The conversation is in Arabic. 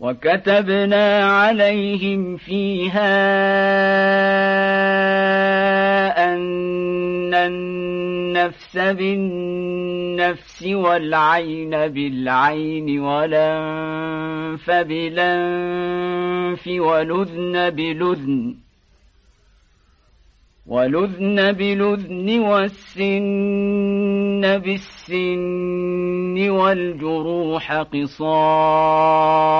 وكتبنا عليهم فيها أن النفس بالنفس والعين بالعين والأنف بالأنف ولذن بلذن ولذن بلذن والسن بالسن والجروح قصاص